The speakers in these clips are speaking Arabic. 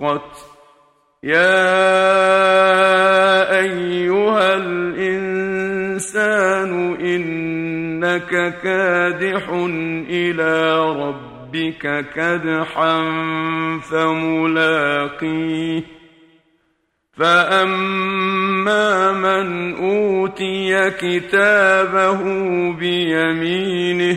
حقت يا أيها الإنسان إنك كادح إلى ربك كدحا فملاقيه. فأما من أوتي كتابه بيمينه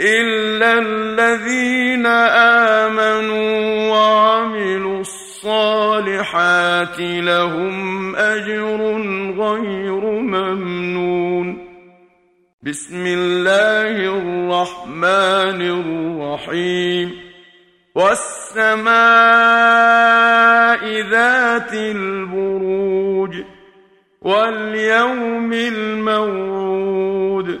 إلا الذين آمنوا وعملوا الصالحات لهم أجر غير ممنون بسم الله الرحمن الرحيم والسماء ذات البروج واليوم الموعود